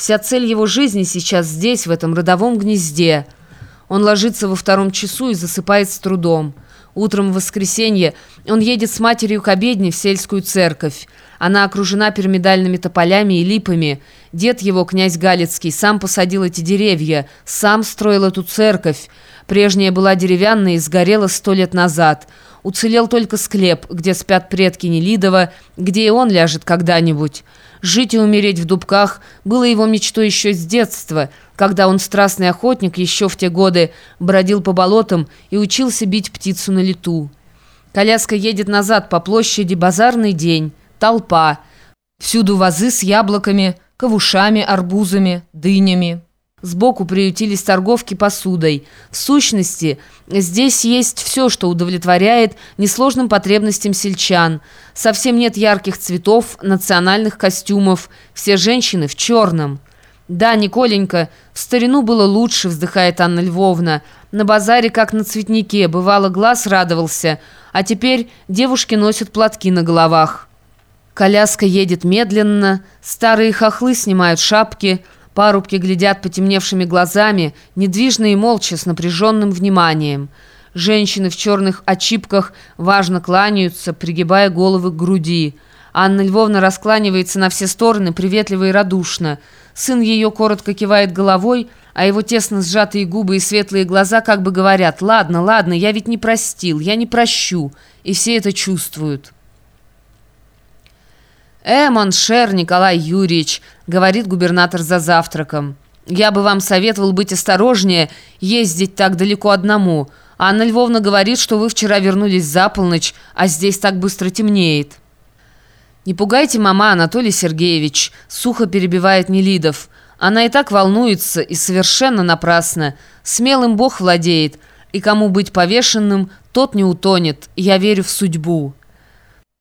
Вся цель его жизни сейчас здесь, в этом родовом гнезде. Он ложится во втором часу и засыпает с трудом. Утром в воскресенье он едет с матерью к обедне в сельскую церковь. Она окружена пирамидальными тополями и липами. Дед его, князь Галицкий, сам посадил эти деревья, сам строил эту церковь. Прежняя была деревянная и сгорела сто лет назад. Уцелел только склеп, где спят предки Нелидова, где и он ляжет когда-нибудь. Жить и умереть в дубках было его мечтой еще с детства, когда он, страстный охотник, еще в те годы бродил по болотам и учился бить птицу на лету. Коляска едет назад по площади, базарный день толпа. Всюду вазы с яблоками, ковушами, арбузами, дынями. Сбоку приютились торговки посудой. В сущности, здесь есть все, что удовлетворяет несложным потребностям сельчан. Совсем нет ярких цветов, национальных костюмов. Все женщины в черном. «Да, Николенька, в старину было лучше», — вздыхает Анна Львовна. «На базаре, как на цветнике, бывало, глаз радовался, а теперь девушки носят платки на головах». Коляска едет медленно, старые хохлы снимают шапки, парубки глядят потемневшими глазами, недвижно и молча, с напряженным вниманием. Женщины в черных очипках важно кланяются, пригибая головы к груди. Анна Львовна раскланивается на все стороны, приветливо и радушно. Сын ее коротко кивает головой, а его тесно сжатые губы и светлые глаза как бы говорят «Ладно, ладно, я ведь не простил, я не прощу», и все это чувствуют. «Э, моншер Николай Юрьевич», — говорит губернатор за завтраком, «я бы вам советовал быть осторожнее, ездить так далеко одному. Анна Львовна говорит, что вы вчера вернулись за полночь, а здесь так быстро темнеет». «Не пугайте мама, Анатолий Сергеевич», — сухо перебивает Нелидов. «Она и так волнуется, и совершенно напрасно. Смелым Бог владеет, и кому быть повешенным, тот не утонет. Я верю в судьбу».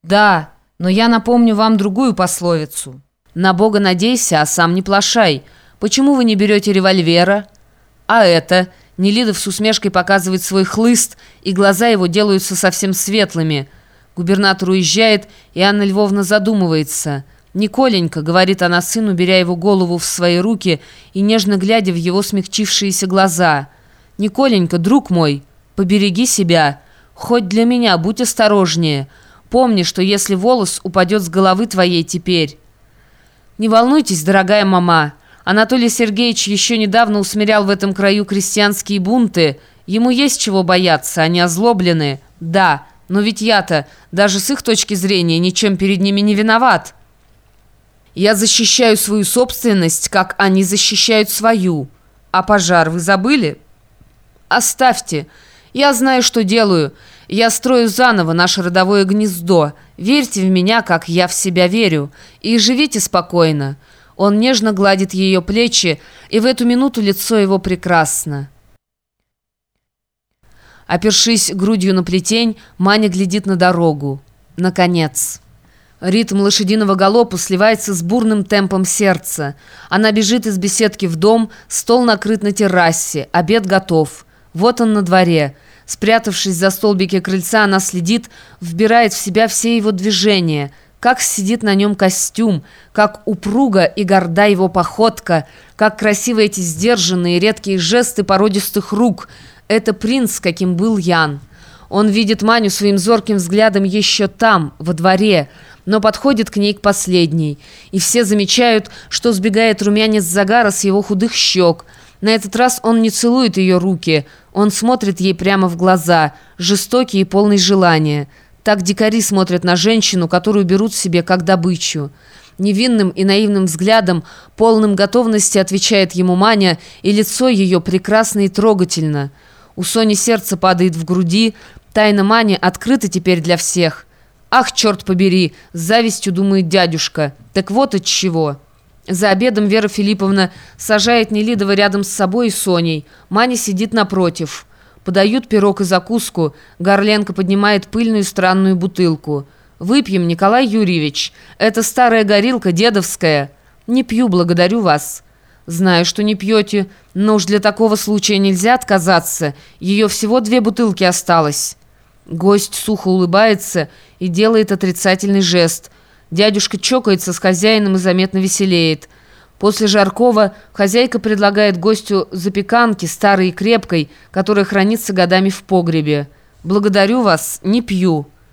«Да», но я напомню вам другую пословицу. «На Бога надейся, а сам не плашай. Почему вы не берете револьвера?» «А это...» Нелидов с усмешкой показывает свой хлыст, и глаза его делаются совсем светлыми. Губернатор уезжает, и Анна Львовна задумывается. «Николенька», — говорит она сыну, беря его голову в свои руки и нежно глядя в его смягчившиеся глаза. «Николенька, друг мой, побереги себя. Хоть для меня будь осторожнее». Помни, что если волос упадет с головы твоей теперь... Не волнуйтесь, дорогая мама. Анатолий Сергеевич еще недавно усмирял в этом краю крестьянские бунты. Ему есть чего бояться, они озлоблены. Да, но ведь я-то, даже с их точки зрения, ничем перед ними не виноват. Я защищаю свою собственность, как они защищают свою. А пожар вы забыли? Оставьте. Я знаю, что делаю. Я строю заново наше родовое гнездо. Верьте в меня, как я в себя верю. И живите спокойно». Он нежно гладит ее плечи, и в эту минуту лицо его прекрасно. Опершись грудью на плетень, Маня глядит на дорогу. Наконец. Ритм лошадиного галопа сливается с бурным темпом сердца. Она бежит из беседки в дом, стол накрыт на террасе, обед готов. Вот он на дворе – Спрятавшись за столбики крыльца, она следит, вбирает в себя все его движения, как сидит на нем костюм, как упруга и горда его походка, как красивы эти сдержанные редкие жесты породистых рук. Это принц, каким был Ян. Он видит Маню своим зорким взглядом еще там, во дворе, но подходит к ней к последней. И все замечают, что сбегает румянец загара с его худых щек – на этот раз он не целует ее руки, он смотрит ей прямо в глаза, жестокий и полный желания. Так дикари смотрят на женщину, которую берут себе как добычу. Невинным и наивным взглядом, полным готовности отвечает ему Маня, и лицо ее прекрасно и трогательно. У Сони сердце падает в груди, тайна Мани открыта теперь для всех. «Ах, черт побери!» – с завистью думает дядюшка. «Так вот от чего!» За обедом Вера Филипповна сажает Нелидова рядом с собой и Соней. Маня сидит напротив. Подают пирог и закуску. Горленко поднимает пыльную странную бутылку. «Выпьем, Николай Юрьевич. Это старая горилка, дедовская». «Не пью, благодарю вас». «Знаю, что не пьете, но уж для такого случая нельзя отказаться. Ее всего две бутылки осталось». Гость сухо улыбается и делает отрицательный жест – Дядюшка чокается с хозяином и заметно веселеет. После Жаркова хозяйка предлагает гостю запеканки, старой и крепкой, которая хранится годами в погребе. «Благодарю вас, не пью».